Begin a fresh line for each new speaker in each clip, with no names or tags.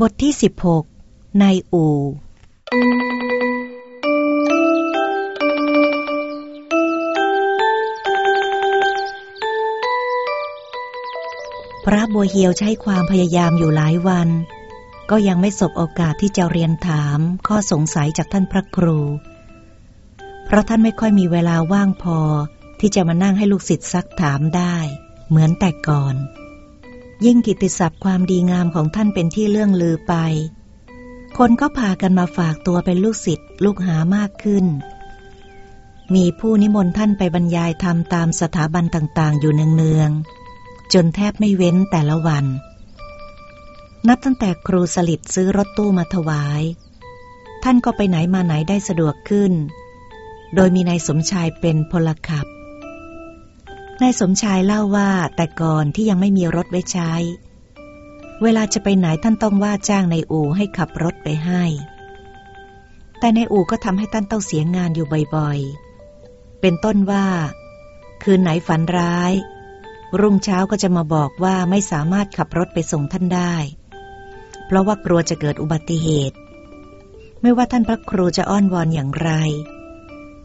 บทที่ 16 ในอู่ พระบัวเฮียวใช้ความพยายามอยู่หลายวัน ก็ยังไม่สบโอกาสที่จะเรียนถามข้อสงสัยจากท่านพระครู เพราะท่านไม่ค่อยมีเวลาว่างพอที่จะมานั่งให้ลูกศิษย์ซักถามได้ เหมือนแต่ก่อน ยิ่งกิติศัพท์ความดีงามของท่านเป็นที่เลื่องลือไป คนก็พากันมาฝากตัวเป็นลูกศิษย์ลูกหามากขึ้น มีผู้นิมนต์ท่านไปบรรยายธรรมตามสถาบันต่างๆ อยู่เนืองๆจนแทบไม่เว้นแต่ละวัน นับตั้งแต่ครูสลิดซื้อรถตู้มาถวาย ท่านก็ไปไหนมาไหนได้สะดวกขึ้น โดยมีนายสมชายเป็นพลขับ นายสมชายเล่าว่าแต่ก่อนที่ยังไม่มีรถไว้ใช้ เวลาจะไปไหนท่านต้องว่าจ้างในอู่ให้ขับรถไปให้ แต่ในอู่ก็ทำให้ท่านต้องเสียงานอยู่บ่อยๆ เป็นต้นว่า คืนไหนฝันร้าย รุ่งเช้าก็จะมาบอกว่าไม่สามารถขับรถไปส่งท่านได้ เพราะว่ากลัวจะเกิดอุบัติเหตุ ไม่ว่าท่านพระครูจะอ้อนวอนอย่างไร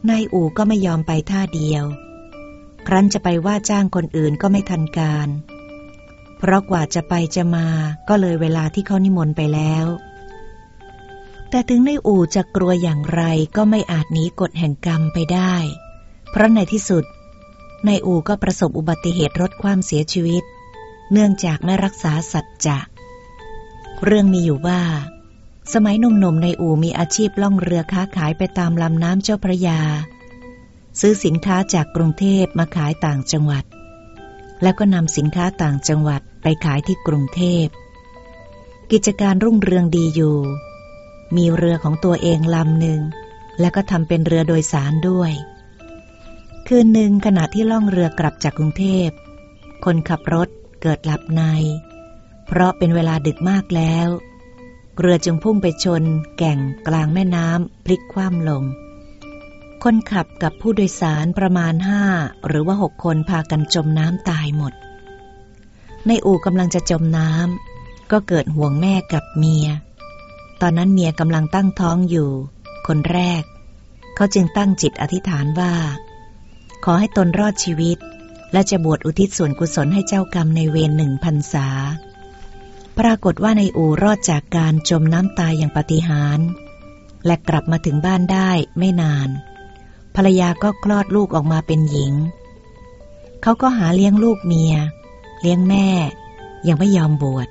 นายอู่ก็ไม่ยอมไปท่าเดียว ครั้นจะไปว่าจ้างคนอื่นก็ไม่ทันการ เพราะกว่าจะไปจะมาก็เลยเวลาที่เขานิมนต์ไปแล้ว แต่ถึงในอู่จะกลัวอย่างไรก็ไม่อาจหนีกฎแห่งกรรมไปได้ เพราะในที่สุด ในอู่ก็ประสบอุบัติเหตุรถความเสียชีวิต เนื่องจากไม่รักษาสัจจะ เรื่องมีอยู่ว่า สมัยหนุ่มๆในอู่มีอาชีพล่องเรือค้าขายไปตามลำน้ำเจ้าพระยา ซื้อสินค้าจากกรุงเทพมาขายต่างจังหวัด แล้วก็นำสินค้าต่างจังหวัดไปขายที่กรุงเทพ กิจการรุ่งเรืองดีอยู่ มีเรือของตัวเองลำหนึ่ง แล้วก็ทำเป็นเรือโดยสารด้วย คืนหนึ่งขณะที่ล่องเรือกลับจากกรุงเทพ คนขับรถเกิดหลับใน เพราะเป็นเวลาดึกมากแล้ว เรือจึงพุ่งไปชนแก่งกลางแม่น้ำพลิกคว่ำลง คนขับกับผู้โดยสารประมาณห้าหรือว่าหกคนพากันจมน้ำตายหมด ในอู่กำลังจะจมน้ำก็เกิดห่วงแม่กับเมีย ตอนนั้นเมียกำลังตั้งท้องอยู่ คนแรก เขาจึงตั้งจิตอธิษฐานว่า ขอให้ตนรอดชีวิต และจะบวชอุทิศส่วนกุศลให้เจ้ากรรมในเวรหนึ่งพันษา ปรากฏว่าในอู่รอดจากการจมน้ำตายอย่างปฏิหารและกลับมาถึงบ้านได้ไม่นาน ภรรยาก็คลอดลูกออกมาเป็นหญิง เขาก็หาเลี้ยงลูกเมีย เลี้ยงแม่ ยังไม่ยอมบวช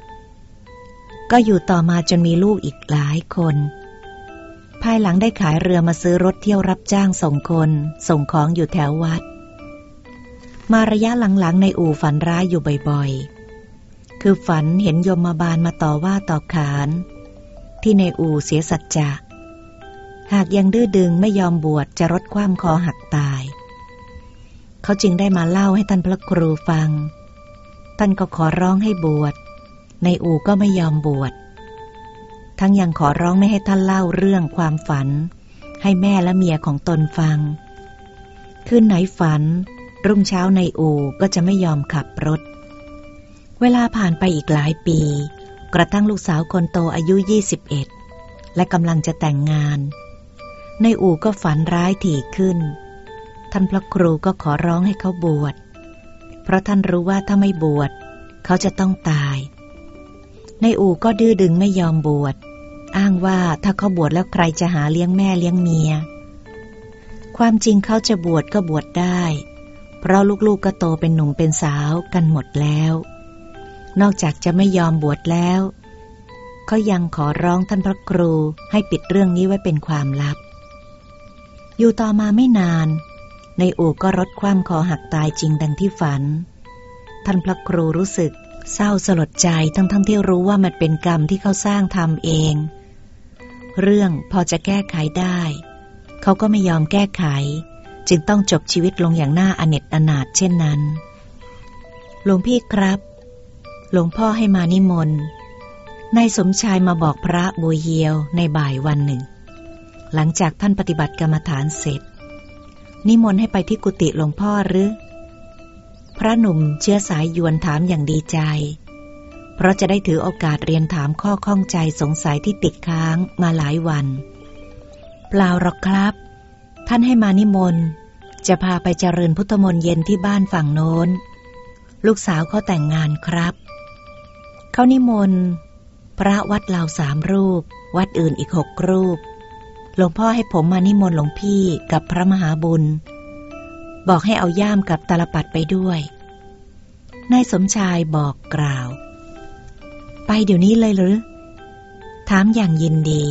ก็อยู่ต่อมาจนมีลูกอีกหลายคน ภายหลังได้ขายเรือมาซื้อรถเที่ยวรับจ้างส่งคน ส่งของอยู่แถววัด มาระยะหลังๆในอู่ฝันร้ายอยู่บ่อยๆ คือฝันเห็นยมมาบาลมาต่อว่าต่อขาน ที่ในอู่เสียสัจจะ หากยังดื้อดึงไม่ยอมบวชจะรดความคอหักตาย เขาจึงได้มาเล่าให้ท่านพระครูฟัง ท่านก็ขอร้องให้บวช ในอู่ก็ไม่ยอมบวช ทั้งยังขอร้องไม่ให้ท่านเล่าเรื่องความฝัน ให้แม่และเมียของตนฟัง คืนไหนฝัน รุ่งเช้าในอู่ก็จะไม่ยอมขับรถ เวลาผ่านไปอีกหลายปี กระทั่งลูกสาวคนโตอายุ 21 และกำลังจะแต่งงาน ในอู่ก็ฝันร้ายถี่ขึ้น ท่านพระครูก็ขอร้องให้เขาบวช เพราะท่านรู้ว่าถ้าไม่บวช เขาจะต้องตาย ในอู่ก็ดื้อดึงไม่ยอมบวช อ้างว่าถ้าเขาบวชแล้วใครจะหาเลี้ยงแม่เลี้ยงเมีย ความจริงเขาจะบวชก็บวชได้ เพราะลูกๆกก็โตเป็นหนุ่มเป็นสาวกันหมดแล้ว นอกจากจะไม่ยอมบวชแล้วเขายังขอร้องท่านพระครูให้ปิดเรื่องนี้ไว้เป็นความลับ อยู่ต่อมาไม่นาน ในอู่ก็รถคว่ำคอหักตายจริงดังที่ฝัน ท่านพระครูรู้สึกเศร้าสลดใจทั้งทั้งที่รู้ว่ามันเป็นกรรมที่เขาสร้างทำเอง เรื่องพอจะแก้ไขได้ เขาก็ไม่ยอมแก้ไข จึงต้องจบชีวิตลงอย่างน่าอเนจอนาถเช่นนั้น หลวงพี่ครับ หลวงพ่อให้มานิมนต์นายสมชายมาบอกพระบุญเฮียวในบ่ายวันหนึ่ง หลังจากท่านปฏิบัติกรรมฐานเสร็จ นิมนต์ให้ไปที่กุฏิหลวงพ่อหรือ พระหนุ่มเชื้อสายยวนถามอย่างดีใจ เพราะจะได้ถือโอกาสเรียนถามข้อข้องใจสงสัยที่ติดค้างมาหลายวัน เปล่าหรอกครับ ท่านให้มานิมนต์จะพาไปเจริญพุทธมนต์เย็นที่บ้านฝั่งโน้น ลูกสาวเขาแต่งงานครับ เขานิมนต์ พระวัดเราสามรูป วัดอื่นอีกหกรูป หลวงพ่อให้ผมมานิมนต์หลวงพี่กับพระมหาบุญ บอกให้เอาย่ามกับตาลปัดไปด้วย นายสมชายบอกกล่าว ไปเดี๋ยวนี้เลยหรือ ถามอย่างยินดี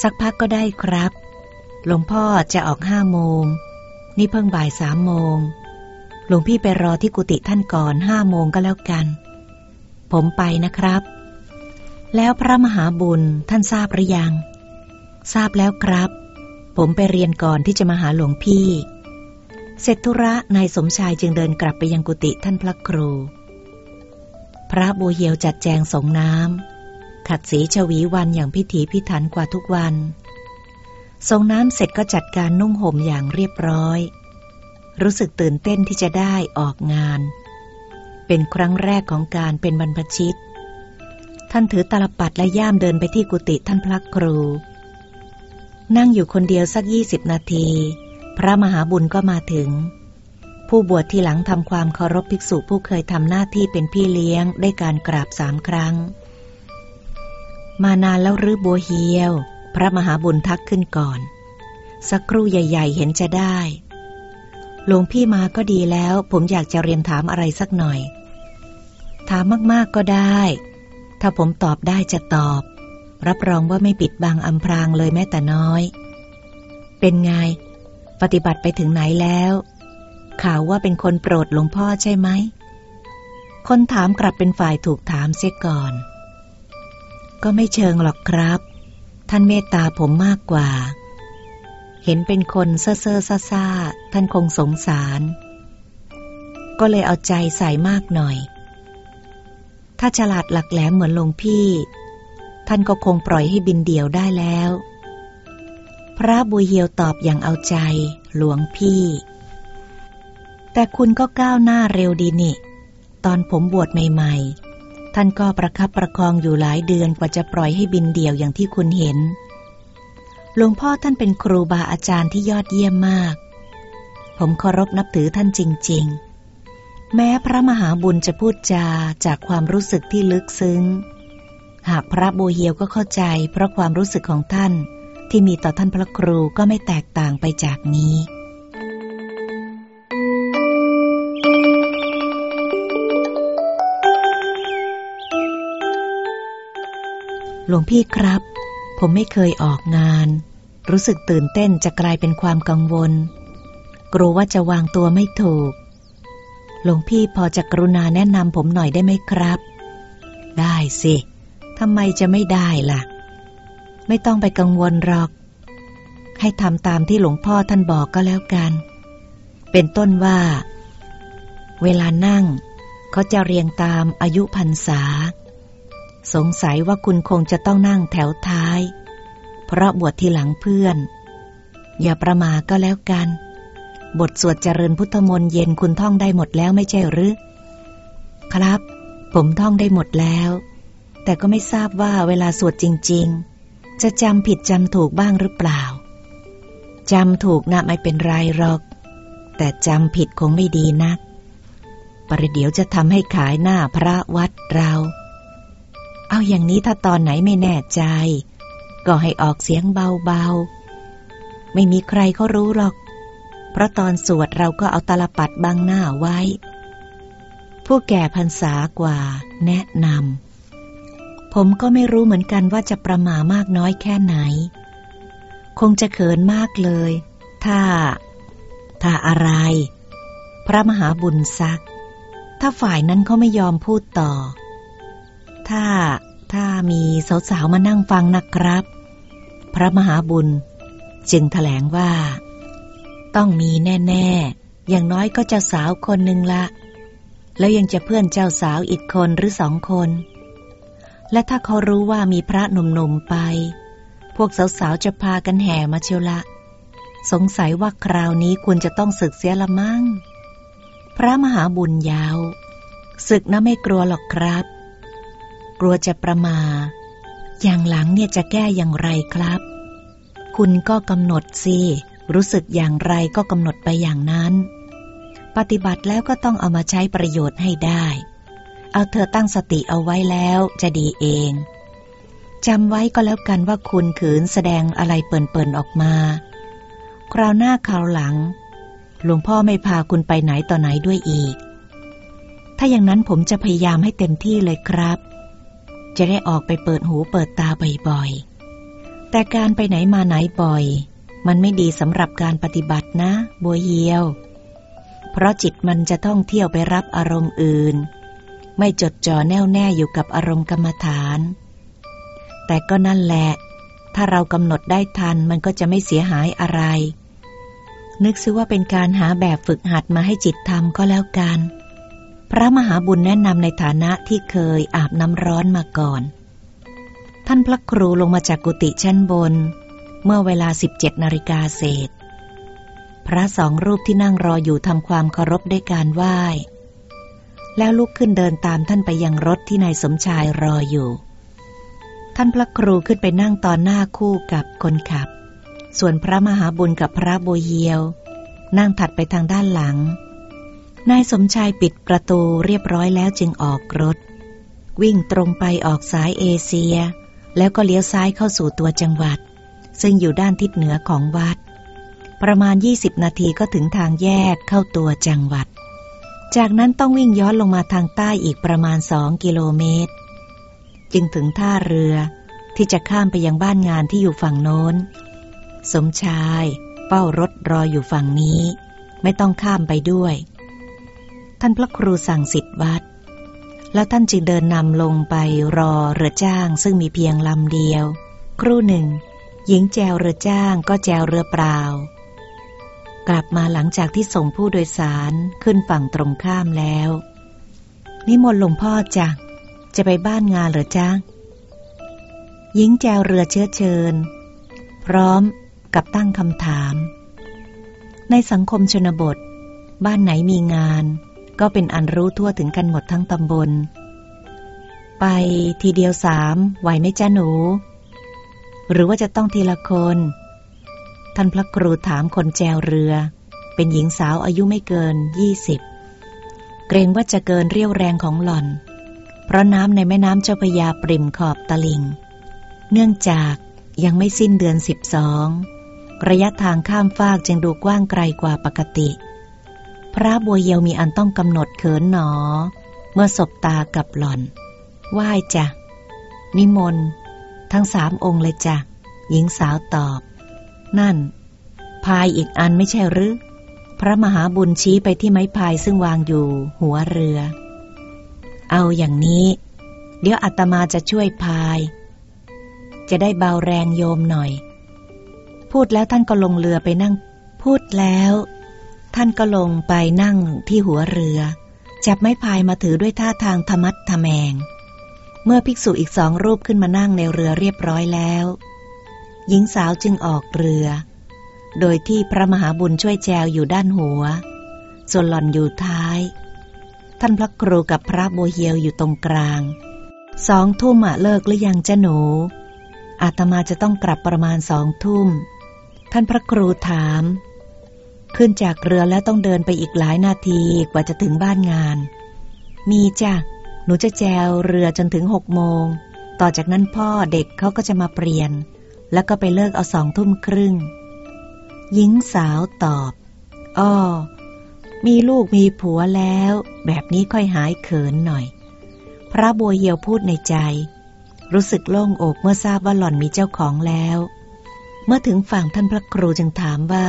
สักพักก็ได้ครับ หลวงพ่อจะออกห้าโมง นี่เพิ่งบ่ายสามโมง หลวงพี่ไปรอที่กุฏิท่านก่อนห้าโมงก็แล้วกัน ผมไปนะครับ แล้วพระมหาบุญท่านทราบหรือยัง ทราบแล้วครับ ผมไปเรียนก่อนที่จะมาหาหลวงพี่ เสร็จธุระนายสมชายจึงเดินกลับไปยังกุฏิท่านพระครู พระบัวเหียวจัดแจงสงน้ำขัดสีชวีวันอย่างพิถีพิถันกว่าทุกวันทรงน้ำเสร็จก็จัดการนุ่งห่มอย่างเรียบร้อย รู้สึกตื่นเต้นที่จะได้ออกงาน เป็นครั้งแรกของการเป็นบรรพชิต ท่านถือตลปัดและย่ามเดินไปที่กุฏิท่านพระครู นั่งอยู่คนเดียวสักยี่สิบนาที พระมหาบุญก็มาถึง ผู้บวชที่หลังทำความเคารพภิกษุผู้เคยทำหน้าที่เป็นพี่เลี้ยงได้การกราบสามครั้ง มานานแล้วรือบัวเฮียว พระมหาบุญทักขึ้นก่อน สักครู่ใหญ่ ๆ เห็นจะได้หลวงพี่มาก็ดีแล้ว ผมอยากจะเรียนถามอะไรสักหน่อย ถามมากๆก็ได้ ถ้าผมตอบได้จะตอบ รับรองว่าไม่ปิดบังอำพรางเลยแม้แต่น้อย เป็นไง ปฏิบัติไปถึงไหนแล้ว ข่าวว่าเป็นคนโปรดหลวงพ่อใช่ไหม คนถามกลับเป็นฝ่ายถูกถามเสียก่อน ก็ไม่เชิงหรอกครับ ท่านเมตตาผมมากกว่า เห็นเป็นคนเซ่อเซ่อซาซาท่านคงสงสาร ก็เลยเอาใจใส่มากหน่อยถ้าฉลาดหลักแหลมเหมือนหลวงพี่ ท่านก็คงปล่อยให้บินเดี่ยวได้แล้ว พระบุญเฮียวตอบอย่างเอาใจ หลวงพี่ แต่คุณก็ก้าวหน้าเร็วดีนี่ ตอนผมบวชใหม่ ๆ ท่านก็ประคับประคองอยู่หลายเดือนกว่าจะปล่อยให้บินเดี่ยวอย่างที่คุณเห็น หลวงพ่อท่านเป็นครูบาอาจารย์ที่ยอดเยี่ยมมาก ผมเคารพนับถือท่านจริง ๆ แม้พระมหาบุญจะพูดจาจากความรู้สึกที่ลึกซึ้ง หากพระโบเฮียวก็เข้าใจเพราะความรู้สึกของท่านที่มีต่อท่านพระครูก็ไม่แตกต่างไปจากนี้ หลวงพี่ครับ ผมไม่เคยออกงาน รู้สึกตื่นเต้นจะกลายเป็นความกังวล กลัวว่าจะวางตัวไม่ถูก หลวงพี่พอจะกรุณาแนะนำผมหน่อยได้ไหมครับ ได้สิ ทำไมจะไม่ได้ล่ะ ไม่ต้องไปกังวลหรอก ให้ทำตามที่หลวงพ่อท่านบอกก็แล้วกัน เป็นต้นว่า เวลานั่ง เขาจะเรียงตามอายุพรรษา สงสัยว่าคุณคงจะต้องนั่งแถวท้าย เพราะบวชทีหลังเพื่อน อย่าประมาก็แล้วกัน บทสวดเจริญพุทธมนต์เย็นคุณท่องได้หมดแล้วไม่ใช่หรือ ครับ ผมท่องได้หมดแล้ว แต่ก็ไม่ทราบว่าเวลาสวดจริง ๆ จะจำผิดจำถูกบ้างหรือเปล่าจำถูกนะไม่เป็นไรหรอก แต่จำผิดคงไม่ดีนัก ประเดี๋ยวจะทำให้ขายหน้าพระวัดเรา เอาอย่างนี้ถ้าตอนไหนไม่แน่ใจ ก็ให้ออกเสียงเบาๆ ไม่มีใครเขารู้หรอก เพราะตอนสวดเราก็เอาตลปัดบังหน้าไว้ ผู้แก่พรรษากว่าแนะนำ ผมก็ไม่รู้เหมือนกันว่าจะประหม่ามากน้อยแค่ไหน คงจะเขินมากเลย ถ้า ถ้าอะไร พระมหาบุญซัก ถ้าฝ่ายนั้นเขาไม่ยอมพูดต่อ ถ้า ถ้ามีสาวๆมานั่งฟังนะครับ พระมหาบุญ จึงถแถลงว่า ต้องมีแน่ๆ อย่างน้อยก็เจ้าสาวคนหนึ่งละ แล้วยังจะเพื่อนเจ้าสาวอีกคนหรือสองคน และถ้าเขารู้ว่ามีพระหนุ่มๆไป พวกสาวๆจะพากันแห่มาเชียวละ สงสัยว่าคราวนี้คุณจะต้องศึกเสียละมั่ง พระมหาบุญยาว ศึกนะไม่กลัวหรอกครับ กลัวจะประมา อย่างหลังเนี่ยจะแก้อย่างไรครับ คุณก็กำหนดสิ รู้สึกอย่างไรก็กำหนดไปอย่างนั้น ปฏิบัติแล้วก็ต้องเอามาใช้ประโยชน์ให้ได้ เอาเธอตั้งสติเอาไว้แล้วจะดีเองจำไว้ก็แล้วกันว่าคุณขืนแสดงอะไรเปิ่นๆออกมา คราวหน้าคราวหลัง หลวงพ่อไม่พาคุณไปไหนต่อไหนด้วยอีก ถ้าอย่างนั้นผมจะพยายามให้เต็มที่เลยครับ จะได้ออกไปเปิดหูเปิดตาบ่อยๆ แต่การไปไหนมาไหนบ่อย มันไม่ดีสำหรับการปฏิบัตินะ บัวเยียว เพราะจิตมันจะต้องเที่ยวไปรับอารมณ์อื่น ไม่จดจ่อแน่วแน่อยู่กับอารมณ์กรรมฐาน แต่ก็นั่นแหละ ถ้าเรากำหนดได้ทันมันก็จะไม่เสียหายอะไร นึกซิว่าเป็นการหาแบบฝึกหัดมาให้จิตทำก็แล้วกัน พระมหาบุญแนะนำในฐานะที่เคยอาบน้ำร้อนมาก่อน ท่านพระครูลงมาจากกุฏิชั้นบน เมื่อเวลา 17นาฬิกาเศษ พระสองรูปที่นั่งรออยู่ทำความเคารพด้วยการไหว้ แล้วลุกขึ้นเดินตามท่านไปยังรถที่นายสมชายรออยู่ ท่านพระครูขึ้นไปนั่งตอนหน้าคู่กับคนขับ ส่วนพระมหาบุญกับพระโบเยียว นั่งถัดไปทางด้านหลัง นายสมชายปิดประตูเรียบร้อยแล้วจึงออกรถ วิ่งตรงไปออกสายเอเชีย แล้วก็เลี้ยวซ้ายเข้าสู่ตัวจังหวัด ซึ่งอยู่ด้านทิศเหนือของวัด ประมาณ 20 นาทีก็ถึงทางแยกเข้าตัวจังหวัด จากนั้นต้องวิ่งย้อนลงมาทางใต้อีกประมาณสองกิโลเมตร จึงถึงท่าเรือที่จะข้ามไปยังบ้านงานที่อยู่ฝั่งโน้น สมชาย เป้ารถรออยู่ฝั่งนี้ ไม่ต้องข้ามไปด้วย ท่านพระครูสั่งสิทธิวัด แล้วท่านจึงเดินนำลงไปรอเรือจ้างซึ่งมีเพียงลำเดียว ครู่หนึ่ง หญิงแจวเรือจ้างก็แจวเรือเปล่า กลับมาหลังจากที่ส่งผู้โดยสารขึ้นฝั่งตรงข้ามแล้ว นิมนต์หลวงพ่อจ้ะจะไปบ้านงานหรือจ้าหญิงแจวเรือเชื้อเชิญ พร้อมกับตั้งคำถาม ในสังคมชนบท บ้านไหนมีงาน ก็เป็นอันรู้ทั่วถึงกันหมดทั้งตำบล ไปทีเดียวสามไหวไหมจ้าหนู หรือว่าจะต้องทีละคน ท่านพระครูถามคนแจวเรือ เป็นหญิงสาวอายุไม่เกินยี่สิบเกรงว่าจะเกินเรี่ยวแรงของหล่อน เพราะน้ำในแม่น้ำเจ้าพยาปริ่มขอบตะลิง เนื่องจากยังไม่สิ้นเดือนสิบสองระยะทางข้ามฟากจึงดูกว้างไกลกว่าปกติ พระบัวเยวมีอันต้องกำหนดเขินหนอ เมื่อสบตากับหล่อนไหว้จ้ะนิมนต์ ทั้งสามองค์เลยจ้ะหญิงสาวตอบ นั่น พายอีกอันไม่ใช่หรือ พระมหาบุญชี้ไปที่ไม้พายซึ่งวางอยู่หัวเรือ เอาอย่างนี้ เดี๋ยวอาตมาจะช่วยพาย จะได้เบาแรงโยมหน่อย พูดแล้วท่านก็ลงเรือไปนั่ง พูดแล้ว ท่านก็ลงไปนั่งที่หัวเรือ จับไม้พายมาถือด้วยท่าทางธรรมัดทแมง เมื่อภิกษุอีกสองรูปขึ้นมานั่งในเรือเรียบร้อยแล้ว หญิงสาวจึงออกเรือ โดยที่พระมหาบุญช่วยแจวอยู่ด้านหัว ส่วนหล่อนอยู่ท้าย ท่านพระครูกับพระโบเฮียวอยู่ตรงกลาง สองทุ่มอะเลิกหรือยังเจ้าหนู อาตมาจะต้องกลับประมาณสองทุ่ม ท่านพระครูถาม ขึ้นจากเรือแล้วต้องเดินไปอีกหลายนาทีกว่าจะถึงบ้านงาน มีจ้ะ หนูจะแจวเรือจนถึงหกโมง ต่อจากนั้นพ่อเด็กเขาก็จะมาเปลี่ยน แล้วก็ไปเลิกเอาสองทุ่มครึ่ง หญิงสาวตอบ อ้อ มีลูกมีผัวแล้ว แบบนี้ค่อยหายเขินหน่อย พระบัวเหียวพูดในใจ รู้สึกโล่งอกเมื่อทราบว่าหล่อนมีเจ้าของแล้ว เมื่อถึงฝั่งท่านพระครูจึงถามว่า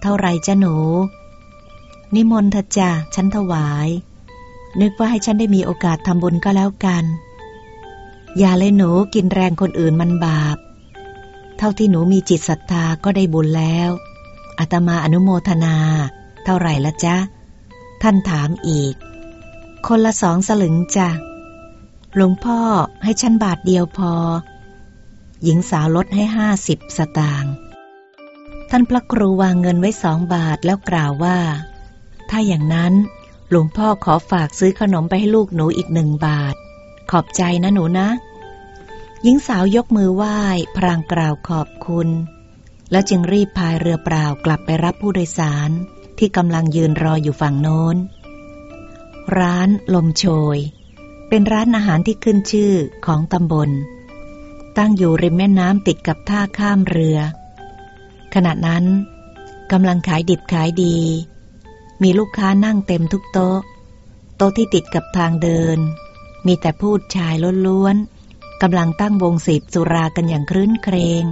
เท่าไรจ้าหนู นิมนต์เถอะจ้ะฉันถวาย นึกว่าให้ฉันได้มีโอกาสทำบุญก็แล้วกัน อย่าเลยหนูกินแรงคนอื่นมันบาป ท่าที่หนูมีจิตศรัทธาก็ได้บุญแล้วอาตมาอนุโมทนา เท่าไหร่ละจ๊ะ ท่านถามอีก คนละสองสลึงจ้ะหลวงพ่อให้ฉันบาทเดียวพอ หญิงสาวลดให้ห้าสิบสตางค์ท่านพระครูวางเงินไว้สองบาทแล้วกล่าวว่า ถ้าอย่างนั้นหลวงพ่อขอฝากซื้อขนมไปให้ลูกหนูอีกหนึ่งบาท ขอบใจนะหนูนะ หญิงสาวยกมือไหว้พรางกล่าวขอบคุณ แล้วจึงรีบพายเรือเปล่ากลับไปรับผู้โดยสารที่กำลังยืนรออยู่ฝั่งโน้น ร้านลมโชย เป็นร้านอาหารที่ขึ้นชื่อของตำบล ตั้งอยู่ริมแม่น้ำติดกับท่าข้ามเรือ ขณะนั้นกำลังขายดิบขายดี มีลูกค้านั่งเต็มทุกโต๊ะ โต๊ะที่ติดกับทางเดิน มีแต่พูดชายล้วนๆ กำลังตั้งวงสีบสุรากันอย่างครื้นเครง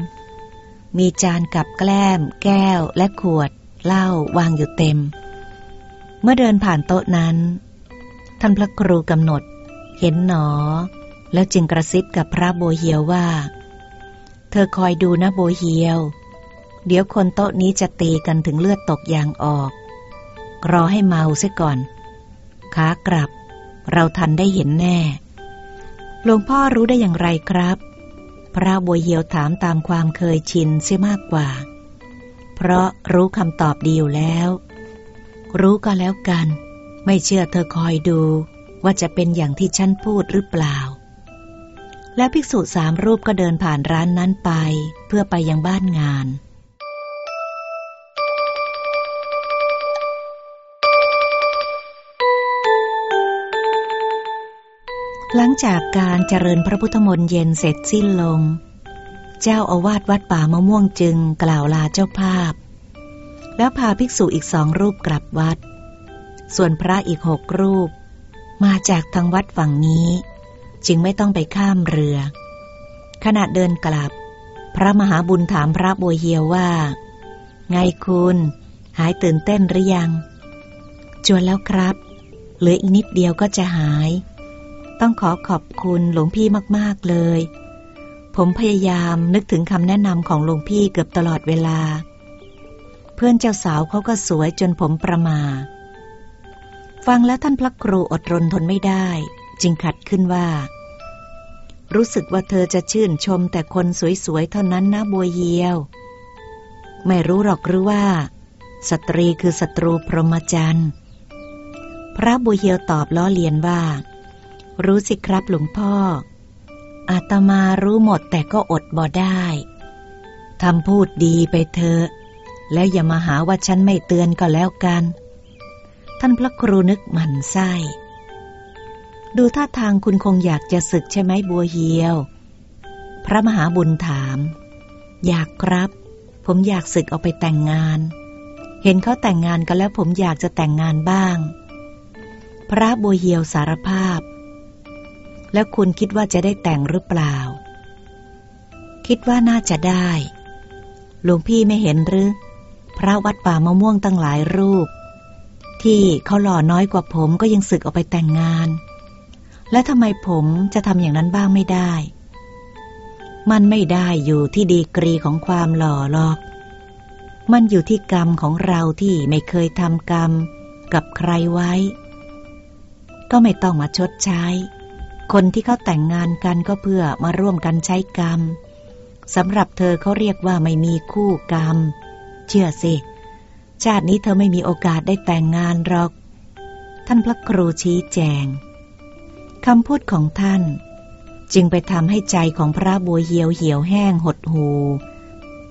มีจานกับแกล้ม แก้วและขวดเหล้าวางอยู่เต็ม เมื่อเดินผ่านโต๊ะนั้น ท่านพระครูกำหนด เห็นหนอ แล้วจึงกระซิบกับพระโบเฮียวว่า เธอคอยดูนะโบเฮียว เดี๋ยวคนโต๊ะนี้จะตีกันถึงเลือดตกยางออก รอให้เมาซะก่อนขากลับ เราทันได้เห็นแน่ หลวงพ่อรู้ได้อย่างไรครับ พระโบเฮียวถามตามความเคยชินเสียมากกว่า เพราะรู้คำตอบดีอยู่แล้ว รู้ก็แล้วกัน ไม่เชื่อเธอคอยดูว่าจะเป็นอย่างที่ฉันพูดหรือเปล่า และภิกษุสามรูปก็เดินผ่านร้านนั้นไป เพื่อไปยังบ้านงาน หลังจากการเจริญพระพุทธมนต์เย็นเสร็จสิ้นลง เจ้าอาวาสวัดป่ามะม่วงจึงกล่าวลาเจ้าภาพ แล้วพาภิกษุอีกสองรูปกลับวัด ส่วนพระอีกหกรูป มาจากทางวัดฝั่งนี้ จึงไม่ต้องไปข้ามเรือ ขณะเดินกลับ พระมหาบุญถามพระบัวเฮียวว่า ไงคุณ หายตื่นเต้นหรือยัง จวนแล้วครับ เหลืออีกนิดเดียวก็จะหาย ต้องขอขอบคุณหลวงพี่มากๆเลย ผมพยายามนึกถึงคำแนะนำของหลวงพี่เกือบตลอดเวลา เพื่อนเจ้าสาวเขาก็สวยจนผมประมา ฟังแล้วท่านพระครูอดรนทนไม่ได้ จึงขัดขึ้นว่า รู้สึกว่าเธอจะชื่นชมแต่คนสวยๆเท่านั้นนะบัวเยียว ไม่รู้หรอกหรือว่า สตรีคือศัตรูพรหมจรรย์พระบัวเยียวตอบล้อเลียนว่า รู้สิครับหลวงพ่อ อาตมารู้หมดแต่ก็อดบ่ได้ทำพูดดีไปเถอะแล้วอย่ามาหาว่าฉันไม่เตือนก็แล้วกัน ท่านพระครูนึกหมันไส้ ดูท่าทางคุณคงอยากจะศึกใช่ไหมบัวเฮียว พระมหาบุญถาม อยากครับ ผมอยากศึกออกไปแต่งงาน เห็นเขาแต่งงานกันแล้วผมอยากจะแต่งงานบ้าง พระบัวเฮียวสารภาพ แล้วคุณคิดว่าจะได้แต่งหรือเปล่า คิดว่าน่าจะได้หลวงพี่ไม่เห็นหรือ พระวัดป่ามะม่วงตั้งหลายรูป ที่เขาหล่อน้อยกว่าผมก็ยังสึกออกไปแต่งงาน และทำไมผมจะทำอย่างนั้นบ้างไม่ได้ มันไม่ได้อยู่ที่ดีกรีของความหล่อหรอก มันอยู่ที่กรรมของเราที่ไม่เคยทำกรรมกับใครไว้ ก็ไม่ต้องมาชดใช้ คนที่เขาแต่งงานกันก็เพื่อมาร่วมกันใช้กรรมสำหรับเธอเขาเรียกว่าไม่มีคู่กรรม เชื่อสิ ชาตินี้เธอไม่มีโอกาสได้แต่งงานหรอก ท่านพระครูชี้แจงคำพูดของท่าน จึงไปทำให้ใจของพระบัวเหียวเหี่ยวแห้งหดหู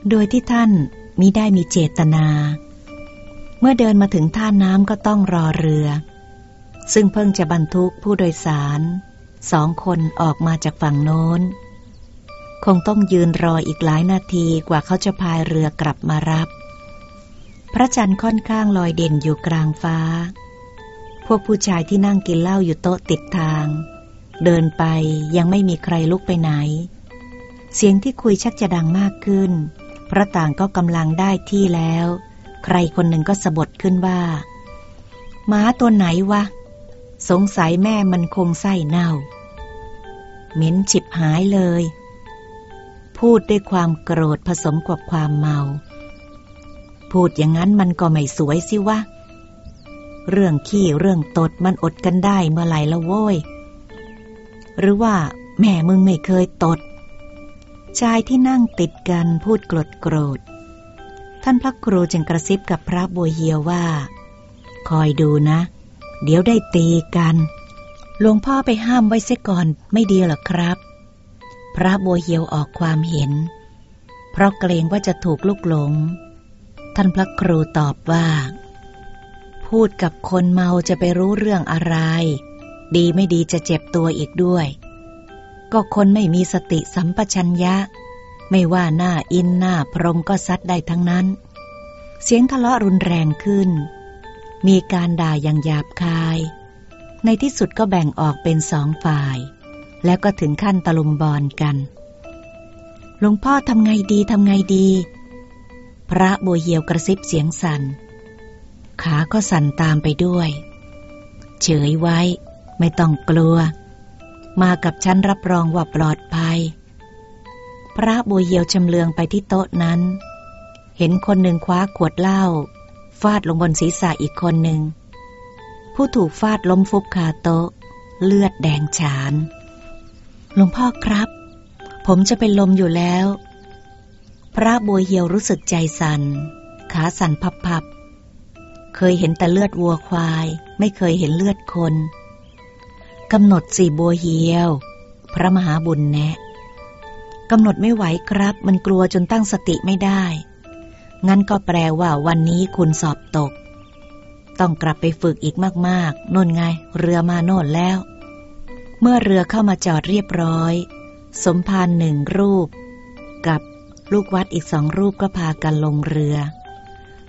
โดยที่ท่านมิได้มีเจตนา เมื่อเดินมาถึงท่าน้ำก็ต้องรอเรือ ซึ่งเพิ่งจะบรรทุกผู้โดยสาร สองคนออกมาจากฝั่งโน้น คงต้องยืนรออีกหลายนาทีกว่าเขาจะพายเรือกลับมารับ พระจันทร์ค่อนข้างลอยเด่นอยู่กลางฟ้า พวกผู้ชายที่นั่งกินเหล้าอยู่โต๊ะติดทาง เดินไปยังไม่มีใครลุกไปไหน เสียงที่คุยชักจะดังมากขึ้น พระต่างก็กำลังได้ที่แล้ว ใครคนหนึ่งก็สะบดขึ้นว่าม้าตัวไหนวะ สงสัยแม่มันคงไส้เน่า เหม็นฉิบหายเลย พูดด้วยความโกรธผสมกับความเมา พูดอย่างนั้นมันก็ไม่สวยสิวะ เรื่องขี้เรื่องตดมันอดกันได้เมื่อไหร่ละโว้ย หรือว่าแม่มึงไม่เคยตด ชายที่นั่งติดกันพูดโกรธโกรธ ท่านพระครูจึงกระซิบกับพระบัวเฮียวว่า คอยดูนะเเดี๋ยวได้ตีกัน หลวงพ่อไปห้ามไว้เสียก่อนไม่ดีหรอครับ พระบัวเหียวออกความเห็น เพราะเกรงว่าจะถูกลุกหลง ท่านพระครูตอบว่า พูดกับคนเมาจะไปรู้เรื่องอะไร ดีไม่ดีจะเจ็บตัวอีกด้วย ก็คนไม่มีสติสัมปชัญญะ ไม่ว่าหน้าอินหน้าพรมก็ซัดได้ทั้งนั้น เสียงทะเลาะรุนแรงขึ้น มีการด่าอย่างหยาบคาย ในที่สุดก็แบ่งออกเป็นสองฝ่าย แล้วก็ถึงขั้นตะลุมบอลกัน หลวงพ่อทำไงดีทำไงดี พระบัวเหียวกระซิบเสียงสัน่น ขาก็สั่นตามไปด้วย เฉยไว้ ไม่ต้องกลัว มากับฉันรับรองว่าปลอดภัย พระบัวเหียวชำเลืองไปที่โต๊ะนั้น เห็นคนหนึ่งคว้าขวดเหล้า ฟาดลงบนศีรษะอีกคนหนึ่ง ผู้ถูกฟาดล้มฟุบคาโต๊ะ เลือดแดงฉาน หลวงพ่อครับ ผมจะเป็นลมอยู่แล้ว พระบัวเหียวรู้สึกใจสัน่น ขาสั่นพับๆ เคยเห็นแต่เลือดวัวควาย ไม่เคยเห็นเลือดคนกำหนดสี่บัวเหียว พระมหาบุญแนะกำหนดไม่ไหวครับ มันกลัวจนตั้งสติไม่ได้ งั้นก็แปลว่าวันนี้คุณสอบตก ต้องกลับไปฝึกอีกมากๆน่นไง เรือมาโน่นแล้ว เมื่อเรือเข้ามาจอดเรียบร้อย สมภารหนึ่งรูป กับลูกวัดอีกสองรูปก็พากันลงเรือ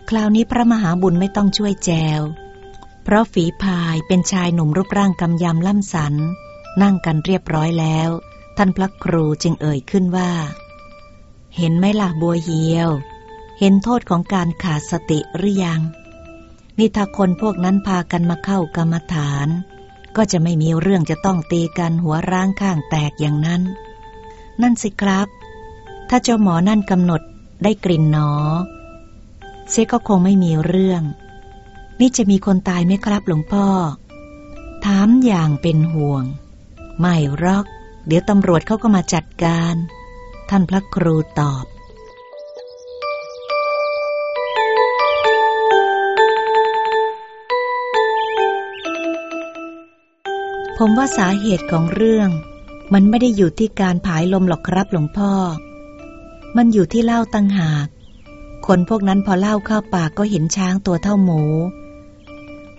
คราวนี้พระมหาบุญไม่ต้องช่วยแจว เพราะฝีพายเป็นชายหนุ่มรูปร่างกำยำล่ำสัน นั่งกันเรียบร้อยแล้ว ท่านพระครูจึงเอ่ยขึ้นว่า เห็นไหมล่ะบัวเหียว เห็นโทษของการขาดสติหรือยัง นี่ถ้าคนพวกนั้นพากันมาเข้ากรรมฐาน ก็จะไม่มีเรื่องจะต้องตีกันหัวร้างข้างแตกอย่างนั้น นั่นสิครับ ถ้าเจ้าหมอนั่นกำหนดได้กลิ่นหนอ เซก็คงไม่มีเรื่อง นี่จะมีคนตายไหมครับหลวงพ่อ ถามอย่างเป็นห่วง ไม่รอก เดี๋ยวตำรวจเขาก็มาจัดการ ท่านพระครูตอบ ผมว่าสาเหตุของเรื่อง มันไม่ได้อยู่ที่การผายลมหรอกครับหลวงพ่อ มันอยู่ที่เล่าตั้งหาก คนพวกนั้นพอเล่าเข้าปากก็เห็นช้างตัวเท่าหมู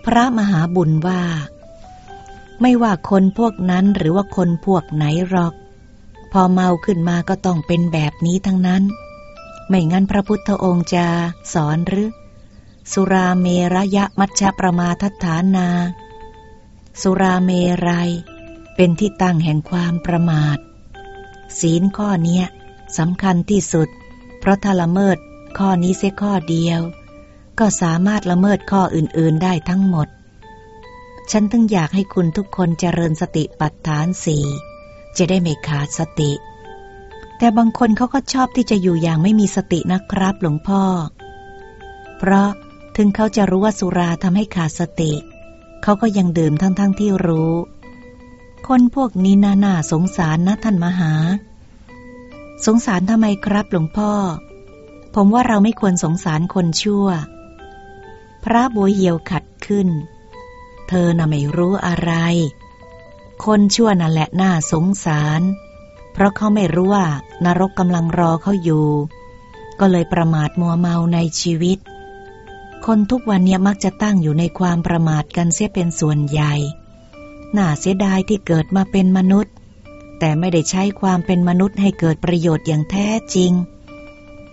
พระมหาบุญว่า ไม่ว่าคนพวกนั้นหรือว่าคนพวกไหนหรอก พอเมาขึ้นมาก็ต้องเป็นแบบนี้ทั้งนั้น ไม่งั้นพระพุทธองค์จะสอนหรือ สุราเมระยะมัชฌะประมาทัฏฐานา สุราเมรัย เป็นที่ตั้งแห่งความประมาท ศีลข้อนี้สำคัญที่สุด เพราะถ้าละเมิดข้อนี้เสียข้อเดียว ก็สามารถละเมิดข้ออื่นๆได้ทั้งหมด ฉันถึงอยากให้คุณทุกคนเจริญสติปัฏฐานสี่จะได้ไม่ขาดสติ แต่บางคนเขาก็ชอบที่จะอยู่อย่างไม่มีสตินะครับหลวงพ่อ เพราะถึงเขาจะรู้ว่าสุราทำให้ขาดสติ เขาก็ยังดื่มทั้งๆทที่รู้ คนพวกนี้น่าหนาสงสารนะท่านมหา สงสารทำไมครับหลวงพ่อ ผมว่าเราไม่ควรสงสารคนชั่ว พระบัวเหี่ยวขัดขึ้น เธอน่ะไม่รู้อะไร คนชั่วนั่นแหละน่าสงสาร เพราะเขาไม่รู้ว่านรกกำลังรอเขาอยู่ ก็เลยประมาทมัวเมาในชีวิต คนทุกวันนี้มักจะตั้งอยู่ในความประมาทกันเสียเป็นส่วนใหญ่ น่าเสียดายที่เกิดมาเป็นมนุษย์ แต่ไม่ได้ใช้ความเป็นมนุษย์ให้เกิดประโยชน์อย่างแท้จริง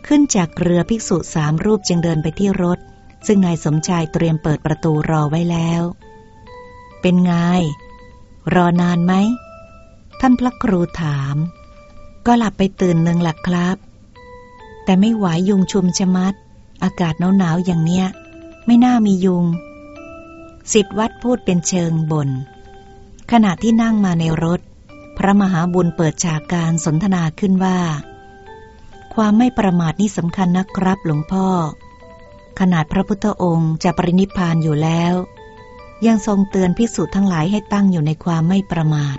ขึ้นจากเรือภิกษุสามรูปจึงเดินไปที่รถ ซึ่งนายสมชายเตรียมเปิดประตูรอไว้แล้ว เป็นไง รอนานไหม ท่านพระครูถาม ก็หลับไปตื่นหนึ่งหลักครับ แต่ไม่ไหวยุงชุมชะมัดอากาศหนาวๆอย่างเนี้ย ไม่น่ามียุง สิทธวัดพูดเป็นเชิงบน ขณะที่นั่งมาในรถ พระมหาบุญเปิดฉากการสนทนาขึ้นว่า ความไม่ประมาทนี่สำคัญนะครับหลวงพ่อ ขนาดพระพุทธองค์จะปรินิพานอยู่แล้ว ยังทรงเตือนพิสุทั้งหลายให้ตั้งอยู่ในความไม่ประมาท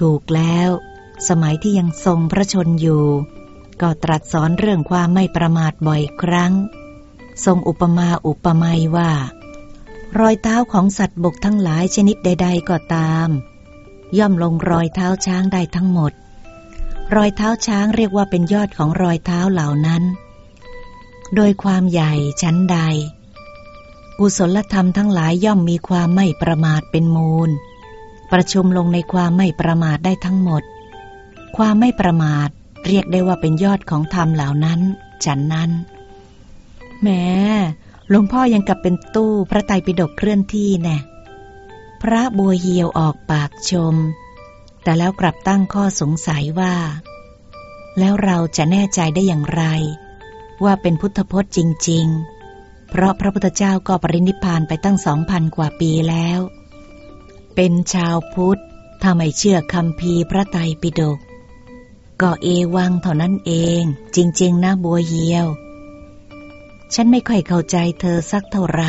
ถูกแล้ว สมัยที่ยังทรงพระชนอยู่ ก็ตรัสสอนเรื่องความไม่ประมาทบ่อยครั้ง ทรงอุปมาอุปไมยว่า รอยเท้าของสัตว์บกทั้งหลายชนิดใด ๆ ก็ตาม ย่อมลงรอยเท้าช้างได้ทั้งหมด รอยเท้าช้างเรียกว่าเป็นยอดของรอยเท้าเหล่านั้น โดยความใหญ่ชั้นใด กุศลธรรมทั้งหลายย่อมมีความไม่ประมาทเป็นมูล ประชุมลงในความไม่ประมาทได้ทั้งหมด ความไม่ประมาทเรียกได้ว่าเป็นยอดของธรรมเหล่านั้น ฉันนั้น แม้หลวงพ่อยังกับเป็นตู้พระไตรปิฎกเคลื่อนที่แน่พระบัวเหียวออกปากชม แต่แล้วกลับตั้งข้อสงสัยว่า แล้วเราจะแน่ใจได้อย่างไร ว่าเป็นพุทธพจน์จริง ๆ เพราะพระพุทธเจ้าก็ปรินิพานไปตั้งสองพันกว่าปีแล้ว เป็นชาวพุทธถ้าไม่เชื่อคำพีพระไตรปิฎกก็เอวังเท่านั้นเอง จริง ๆนะบัวเหียว ฉันไม่ค่อยเข้าใจเธอสักเท่าไร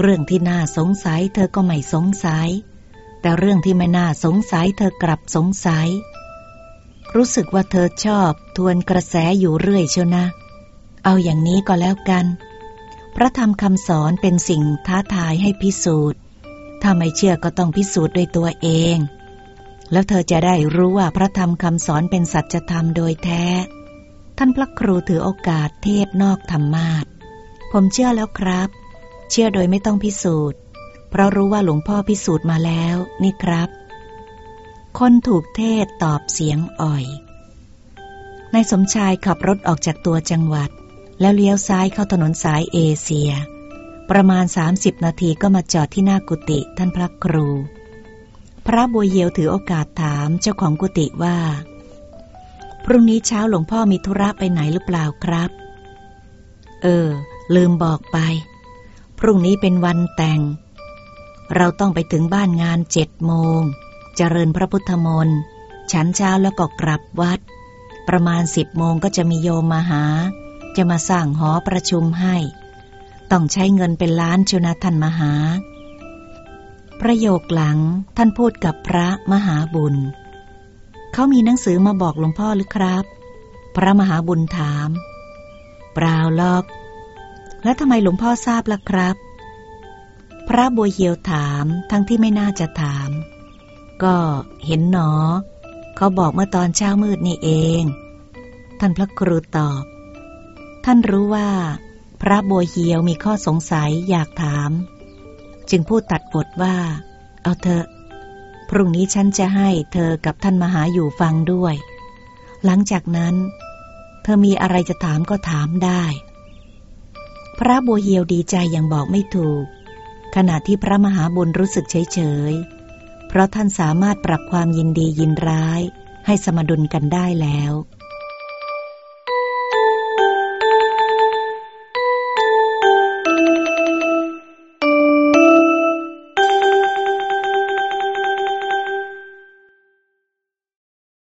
เรื่องที่น่าสงสัยเธอก็ไม่สงสัย แต่เรื่องที่ไม่น่าสงสัยเธอกลับสงสัย รู้สึกว่าเธอชอบทวนกระแสอยู่เรื่อยเชียวนะ เอาอย่างนี้ก็แล้วกัน พระธรรมคำสอนเป็นสิ่งท้าทายให้พิสูจน์ ถ้าไม่เชื่อก็ต้องพิสูจน์ด้วยตัวเอง แล้วเธอจะได้รู้ว่าพระธรรมคำสอนเป็นสัจธรรมโดยแท้ ท่านพระครูถือโอกาสเทศนอกธรรมาทผมเชื่อแล้วครับ เชื่อโดยไม่ต้องพิสูจน์ เพราะรู้ว่าหลวงพ่อพิสูจน์มาแล้ว นี่ครับ คนถูกเทศตอบเสียงอ่อยนายสมชายขับรถออกจากตัวจังหวัด แล้วเลี้ยวซ้ายเข้าถนนสายเอเชีย ประมาณ 30 นาทีก็มาจอดที่หน้ากุฏิท่านพระครู พระบัวเยียวถือโอกาสถามเจ้าของกุฏิว่า พรุ่งนี้เช้าหลวงพ่อมีธุระไปไหนหรือเปล่าครับ เออ ลืมบอกไป พรุ่งนี้เป็นวันแต่ง เราต้องไปถึงบ้านงานเจ็ดโมง เจริญพระพุทธมนต์ ฉันเช้าแล้วก็กลับวัด ประมาณสิบโมงก็จะมีโยมมาหา จะมาสร้างหอประชุมให้ ต้องใช้เงินเป็นล้านชนะท่านมหา ประโยคหลังท่านพูดกับพระมหาบุญ เขามีหนังสือมาบอกหลวงพ่อหรือครับ พระมหาบุญถาม เปล่าลอก แล้วทำไมหลวงพ่อทราบล่ะครับ พระบัวเหียวถามทั้งที่ไม่น่าจะถาม ก็เห็นหนอ เขาบอกเมื่อตอนเช้ามืดนี่เอง ท่านพระครูตอบ ท่านรู้ว่า พระบัวเหียวมีข้อสงสัยอยากถาม จึงพูดตัดบทว่า เอาเถอะ พรุ่งนี้ฉันจะให้เธอกับท่านมหาอยู่ฟังด้วย หลังจากนั้น เธอมีอะไรจะถามก็ถามได้ พระบัวเฮียวดีใจอย่างบอกไม่ถูก ขณะที่พระมหาบุญรู้สึกเฉยเฉยเพราะท่านสามารถปรับความยินดียินร้ายให้สมดุลกันได้แล้ว